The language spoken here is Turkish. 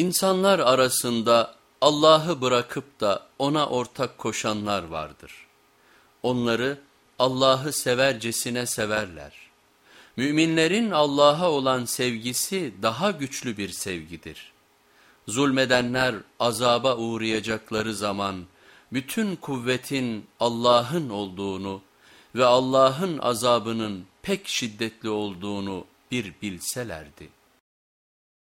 İnsanlar arasında Allah'ı bırakıp da ona ortak koşanlar vardır. Onları Allah'ı severcesine severler. Müminlerin Allah'a olan sevgisi daha güçlü bir sevgidir. Zulmedenler azaba uğrayacakları zaman bütün kuvvetin Allah'ın olduğunu ve Allah'ın azabının pek şiddetli olduğunu bir bilselerdi.